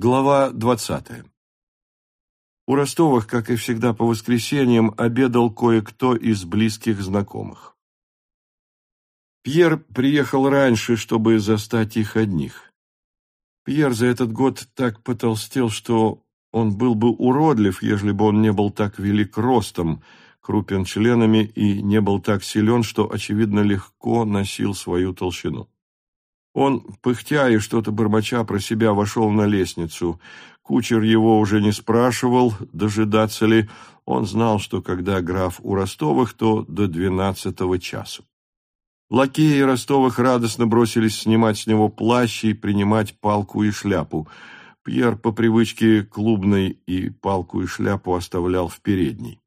Глава двадцатая. У Ростовых, как и всегда по воскресеньям, обедал кое-кто из близких знакомых. Пьер приехал раньше, чтобы застать их одних. Пьер за этот год так потолстел, что он был бы уродлив, ежели бы он не был так велик ростом, крупен членами и не был так силен, что, очевидно, легко носил свою толщину. Он, пыхтя и что-то бормоча про себя, вошел на лестницу. Кучер его уже не спрашивал, дожидаться ли. Он знал, что когда граф у Ростовых, то до двенадцатого часу. Лакеи Ростовых радостно бросились снимать с него плащ и принимать палку и шляпу. Пьер по привычке клубной и палку и шляпу оставлял в передней.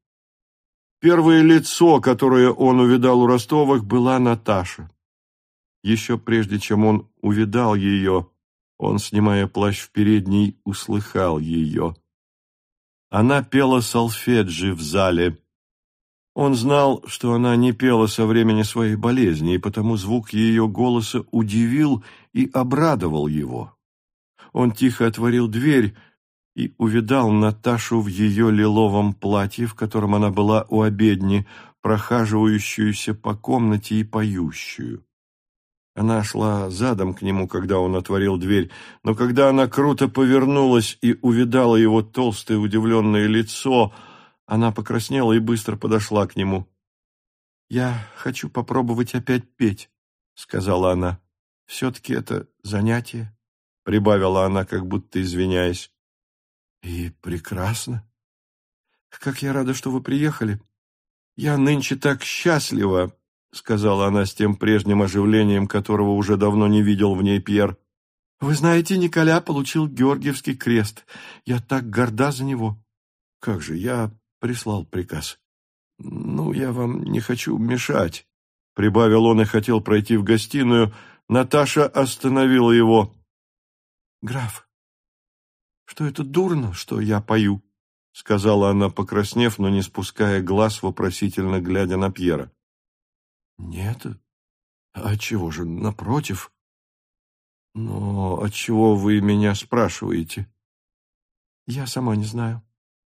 Первое лицо, которое он увидал у Ростовых, была Наташа. Еще прежде, чем он увидал ее, он, снимая плащ в передней, услыхал ее. Она пела салфеджи в зале. Он знал, что она не пела со времени своей болезни, и потому звук ее голоса удивил и обрадовал его. Он тихо отворил дверь и увидал Наташу в ее лиловом платье, в котором она была у обедни, прохаживающуюся по комнате и поющую. Она шла задом к нему, когда он отворил дверь, но когда она круто повернулась и увидала его толстое удивленное лицо, она покраснела и быстро подошла к нему. «Я хочу попробовать опять петь», — сказала она. «Все-таки это занятие», — прибавила она, как будто извиняясь. «И прекрасно. Как я рада, что вы приехали. Я нынче так счастлива, — сказала она с тем прежним оживлением, которого уже давно не видел в ней Пьер. «Вы знаете, Николя получил Георгиевский крест. Я так горда за него». «Как же, я прислал приказ». «Ну, я вам не хочу мешать», — прибавил он и хотел пройти в гостиную. Наташа остановила его. «Граф, что это дурно, что я пою?» — сказала она, покраснев, но не спуская глаз, вопросительно глядя на Пьера. Нет. А чего же, напротив? Но отчего вы меня спрашиваете? Я сама не знаю,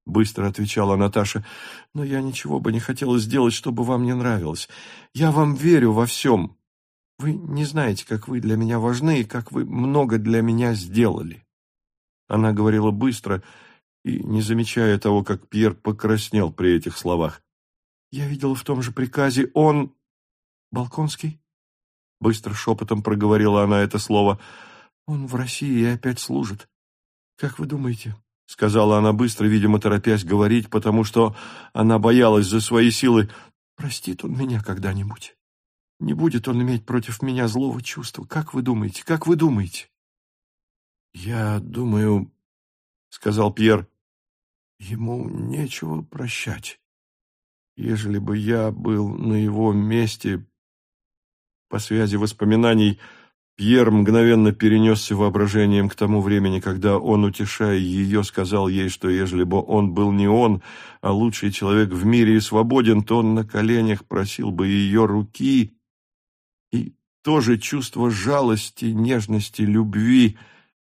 быстро отвечала Наташа. Но я ничего бы не хотела сделать, чтобы вам не нравилось. Я вам верю во всем. Вы не знаете, как вы для меня важны и как вы много для меня сделали. Она говорила быстро и не замечая того, как Пьер покраснел при этих словах. Я видела в том же приказе, он Балконский? Быстро шепотом проговорила она это слово. Он в России и опять служит. Как вы думаете? Сказала она быстро, видимо, торопясь говорить, потому что она боялась за свои силы. Простит он меня когда-нибудь. Не будет он иметь против меня злого чувства. Как вы думаете? Как вы думаете? Я думаю, сказал Пьер, ему нечего прощать. Ежели бы я был на его месте, по связи воспоминаний Пьер мгновенно перенесся воображением к тому времени, когда он, утешая ее, сказал ей, что ежели бы он был не он, а лучший человек в мире и свободен, то он на коленях просил бы ее руки, и тоже чувство жалости, нежности, любви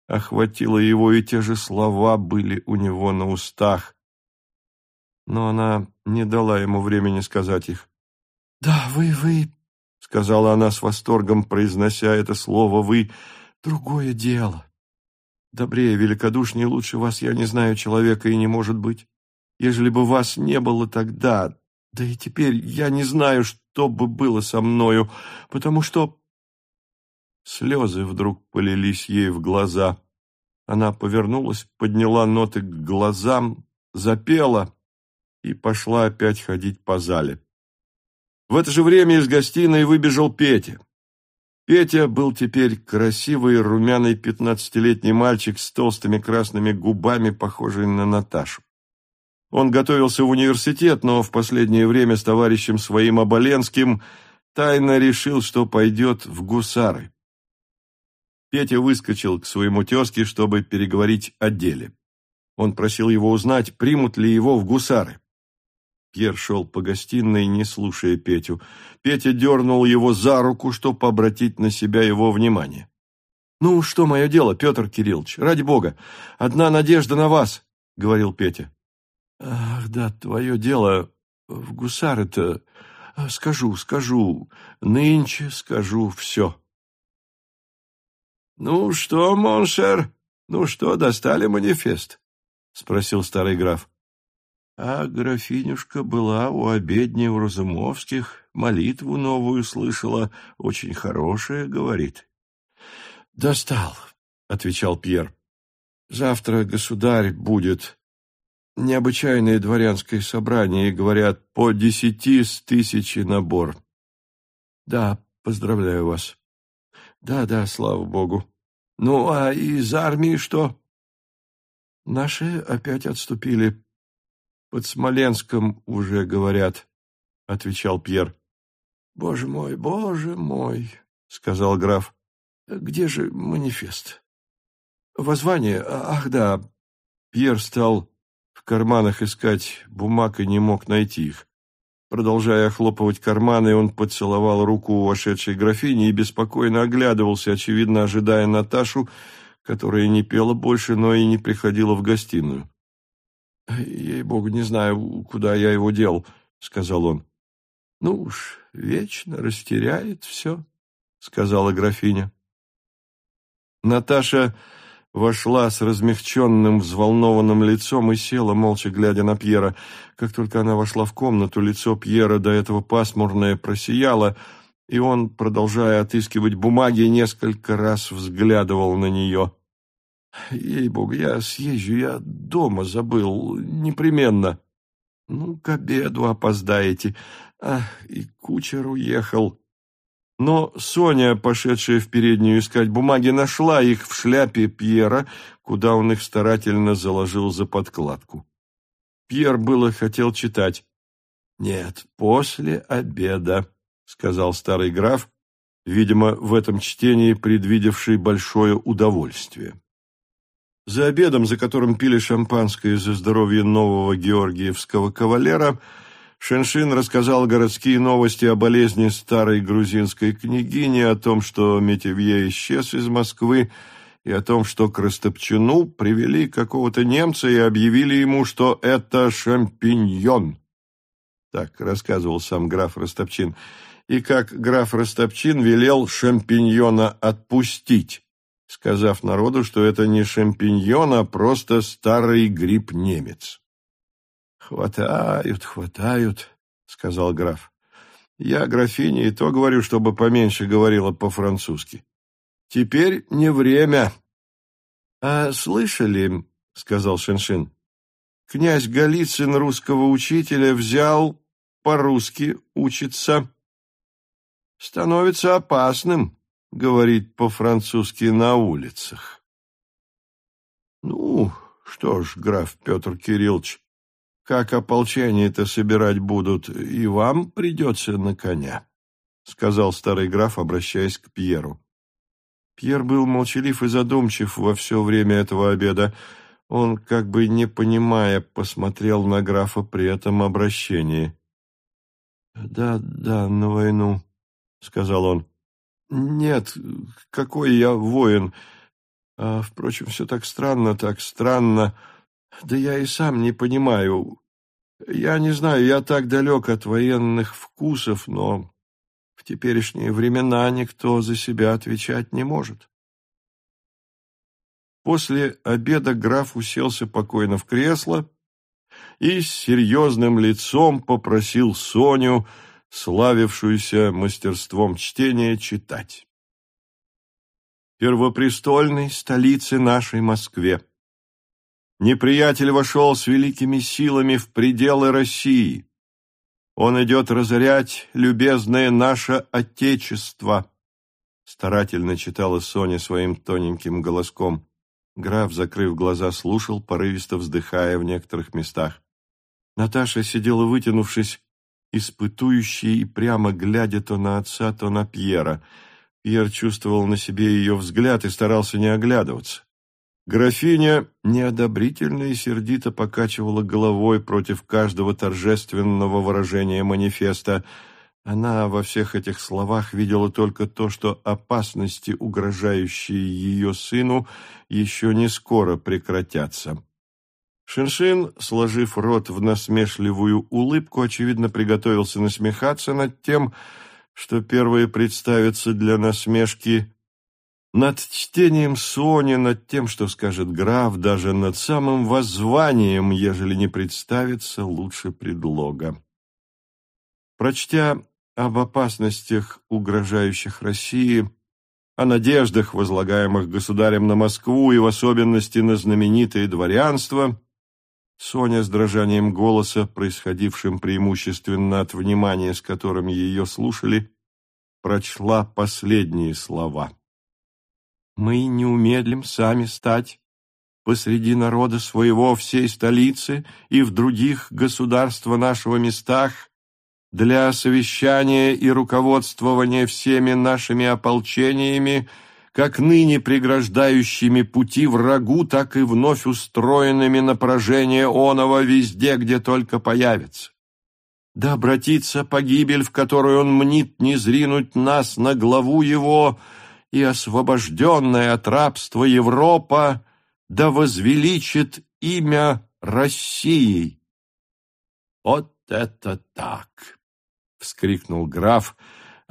охватило его, и те же слова были у него на устах. Но она не дала ему времени сказать их. «Да, вы, вы — сказала она с восторгом, произнося это слово «вы». «Другое дело. Добрее, великодушнее, лучше вас я не знаю человека и не может быть. Ежели бы вас не было тогда, да и теперь я не знаю, что бы было со мною, потому что...» Слезы вдруг полились ей в глаза. Она повернулась, подняла ноты к глазам, запела и пошла опять ходить по зале. В это же время из гостиной выбежал Петя. Петя был теперь красивый румяный пятнадцатилетний мальчик с толстыми красными губами, похожий на Наташу. Он готовился в университет, но в последнее время с товарищем своим Оболенским тайно решил, что пойдет в гусары. Петя выскочил к своему тезке, чтобы переговорить о деле. Он просил его узнать, примут ли его в гусары. Пьер шел по гостиной, не слушая Петю. Петя дернул его за руку, чтобы обратить на себя его внимание. «Ну, что мое дело, Петр Кириллович? Ради бога! Одна надежда на вас!» — говорил Петя. «Ах, да, твое дело в гусары-то... Скажу, скажу, нынче скажу все». «Ну что, mon cher, ну что, достали манифест?» — спросил старый граф. А графинюшка была у обедни у Разумовских, молитву новую слышала, очень хорошая, говорит. — Достал, — отвечал Пьер. — Завтра государь будет. Необычайное дворянское собрание, говорят, по десяти с тысячи набор. Да, поздравляю вас. Да, да, слава богу. Ну, а из армии что? Наши опять отступили. Под Смоленском уже говорят, — отвечал Пьер. Боже мой, боже мой, — сказал граф. Где же манифест? Воззвание? Ах, да. Пьер стал в карманах искать бумаг и не мог найти их. Продолжая охлопывать карманы, он поцеловал руку вошедшей графини и беспокойно оглядывался, очевидно, ожидая Наташу, которая не пела больше, но и не приходила в гостиную. «Ей-богу, не знаю, куда я его дел», — сказал он. «Ну уж, вечно растеряет все», — сказала графиня. Наташа вошла с размягченным, взволнованным лицом и села, молча глядя на Пьера. Как только она вошла в комнату, лицо Пьера, до этого пасмурное, просияло, и он, продолжая отыскивать бумаги, несколько раз взглядывал на нее. «Ей-богу, я съезжу, я дома забыл, непременно». «Ну, к обеду опоздаете. Ах, и кучер уехал». Но Соня, пошедшая в переднюю искать бумаги, нашла их в шляпе Пьера, куда он их старательно заложил за подкладку. Пьер было хотел читать. «Нет, после обеда», — сказал старый граф, видимо, в этом чтении предвидевший большое удовольствие. За обедом, за которым пили шампанское за здоровье нового георгиевского кавалера, Шеншин рассказал городские новости о болезни старой грузинской княгини, о том, что Метевье исчез из Москвы, и о том, что к Растопчину привели какого-то немца и объявили ему, что это шампиньон. Так рассказывал сам граф Растопчин. И как граф Растопчин велел шампиньона отпустить, сказав народу, что это не шампиньон, а просто старый гриб-немец. «Хватают, хватают», — сказал граф. «Я графине и то говорю, чтобы поменьше говорила по-французски. Теперь не время». «А слышали, — сказал Шеншин, — князь Голицын русского учителя взял, по-русски учится. Становится опасным, — говорить по-французски на улицах». «Ну, что ж, граф Петр Кириллович, как ополчение-то собирать будут, и вам придется на коня», — сказал старый граф, обращаясь к Пьеру. Пьер был молчалив и задумчив во все время этого обеда. Он, как бы не понимая, посмотрел на графа при этом обращении. «Да, да, на войну», — сказал он. «Нет, какой я воин. А, впрочем, все так странно, так странно. Да я и сам не понимаю. Я не знаю, я так далек от военных вкусов, но в теперешние времена никто за себя отвечать не может. После обеда граф уселся покойно в кресло и с серьезным лицом попросил Соню, славившуюся мастерством чтения, читать. Первопрестольной столице нашей Москве Неприятель вошел с великими силами в пределы России. Он идет разорять любезное наше Отечество. Старательно читала Соня своим тоненьким голоском. Граф, закрыв глаза, слушал, порывисто вздыхая в некоторых местах. Наташа сидела вытянувшись, испытующей и прямо глядя то на отца, то на Пьера. Пьер чувствовал на себе ее взгляд и старался не оглядываться. Графиня неодобрительно и сердито покачивала головой против каждого торжественного выражения манифеста, Она во всех этих словах видела только то, что опасности, угрожающие ее сыну, еще не скоро прекратятся. Шиншин, сложив рот в насмешливую улыбку, очевидно, приготовился насмехаться над тем, что первое представится для насмешки, над чтением Сони, над тем, что скажет граф, даже над самым воззванием, ежели не представится лучше предлога. Прочтя об опасностях, угрожающих России, о надеждах, возлагаемых государем на Москву и в особенности на знаменитое дворянство, Соня с дрожанием голоса, происходившим преимущественно от внимания, с которым ее слушали, прочла последние слова. «Мы не умедлим сами стать посреди народа своего всей столицы и в других государства нашего местах для совещания и руководствования всеми нашими ополчениями, как ныне преграждающими пути врагу, так и вновь устроенными на поражение оного везде, где только появится. Да обратится погибель, в которую он мнит не зринуть нас на главу его, и освобожденная от рабства Европа да возвеличит имя России. Вот это так! вскрикнул граф,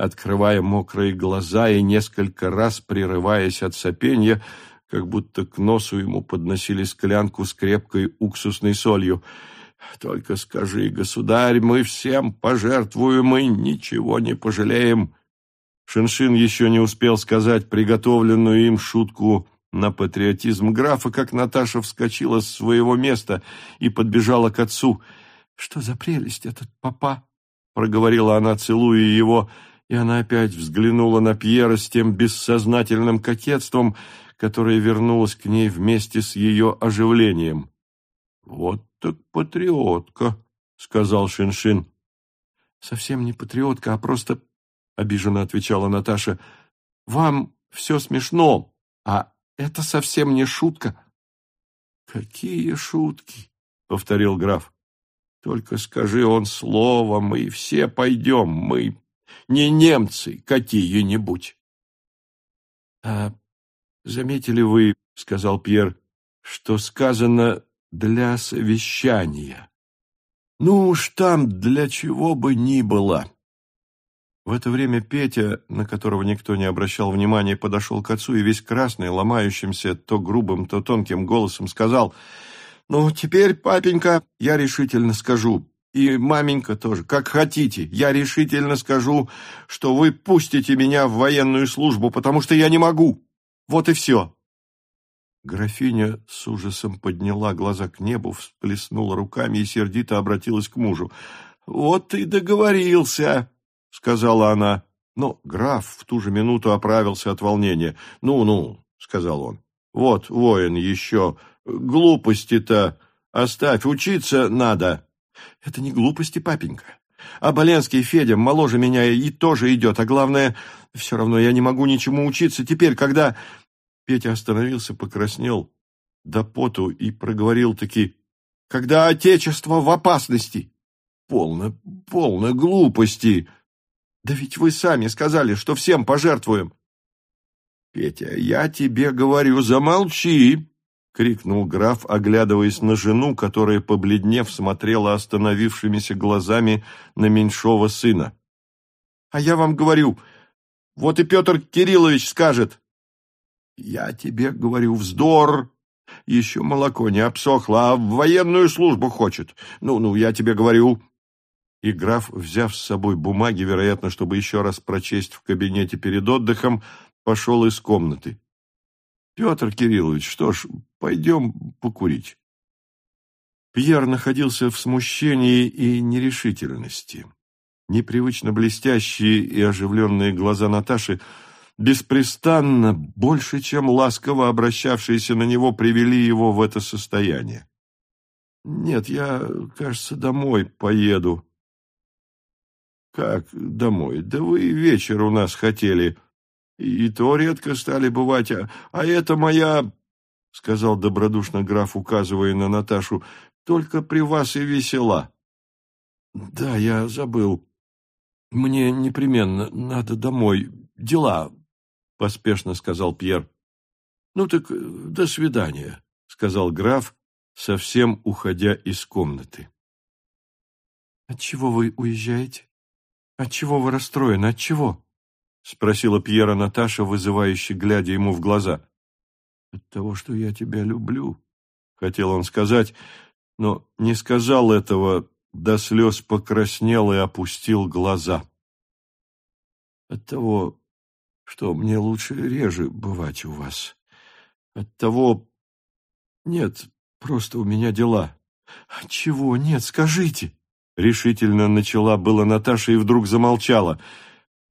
открывая мокрые глаза и несколько раз прерываясь от сопенья, как будто к носу ему подносили склянку с крепкой уксусной солью. «Только скажи, государь, мы всем пожертвуем и ничего не пожалеем». Шиншин еще не успел сказать приготовленную им шутку на патриотизм графа, как Наташа вскочила с своего места и подбежала к отцу. «Что за прелесть этот папа?» — проговорила она, целуя его, и она опять взглянула на Пьера с тем бессознательным кокетством, которое вернулось к ней вместе с ее оживлением. — Вот так патриотка, — сказал Шиншин. — Совсем не патриотка, а просто, — обиженно отвечала Наташа, — вам все смешно, а это совсем не шутка. — Какие шутки? — повторил граф. Только скажи он слово, мы все пойдем, мы не немцы какие-нибудь. — А заметили вы, — сказал Пьер, — что сказано «для совещания». Ну уж там для чего бы ни было. В это время Петя, на которого никто не обращал внимания, подошел к отцу и весь красный, ломающимся то грубым, то тонким голосом сказал — ну, теперь, папенька, я решительно скажу, и маменька тоже, как хотите, я решительно скажу, что вы пустите меня в военную службу, потому что я не могу. Вот и все. Графиня с ужасом подняла глаза к небу, всплеснула руками и сердито обратилась к мужу. «Вот ты договорился», — сказала она. Но граф в ту же минуту оправился от волнения. «Ну-ну», — сказал он, — «вот воин еще Глупости-то оставь, учиться надо. Это не глупости, папенька. А Боленский Федя моложе меня и тоже идет, а главное, все равно я не могу ничему учиться теперь, когда... Петя остановился, покраснел до поту и проговорил таки, когда отечество в опасности. Полно, полно глупости. Да ведь вы сами сказали, что всем пожертвуем. Петя, я тебе говорю, замолчи. — крикнул граф, оглядываясь на жену, которая, побледнев, смотрела остановившимися глазами на меньшого сына. — А я вам говорю, вот и Петр Кириллович скажет. — Я тебе говорю, вздор. Еще молоко не обсохло, а в военную службу хочет. Ну-ну, я тебе говорю. И граф, взяв с собой бумаги, вероятно, чтобы еще раз прочесть в кабинете перед отдыхом, пошел из комнаты. Петр Кириллович, что ж, пойдем покурить. Пьер находился в смущении и нерешительности. Непривычно блестящие и оживленные глаза Наташи беспрестанно, больше, чем ласково обращавшиеся на него, привели его в это состояние. «Нет, я, кажется, домой поеду». «Как домой? Да вы вечер у нас хотели», и то редко стали бывать, а, а это моя, — сказал добродушно граф, указывая на Наташу, — только при вас и весела. — Да, я забыл. Мне непременно надо домой. Дела, — поспешно сказал Пьер. Ну так до свидания, — сказал граф, совсем уходя из комнаты. Отчего вы уезжаете? Отчего вы расстроены? Отчего? — спросила Пьера Наташа, вызывающе глядя ему в глаза. «От того, что я тебя люблю», — хотел он сказать, но не сказал этого, до слез покраснел и опустил глаза. «От того, что мне лучше реже бывать у вас. От того... Нет, просто у меня дела». «Чего? Нет, скажите!» Решительно начала была Наташа и вдруг замолчала.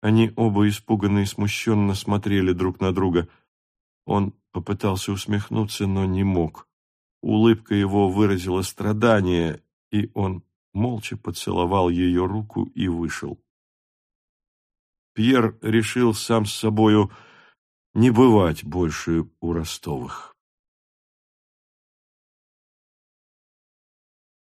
Они оба испуганно и смущенно смотрели друг на друга. Он попытался усмехнуться, но не мог. Улыбка его выразила страдание, и он молча поцеловал ее руку и вышел. Пьер решил сам с собою не бывать больше у Ростовых.